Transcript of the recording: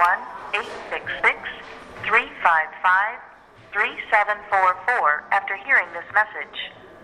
866 355 3744 after hearing this message.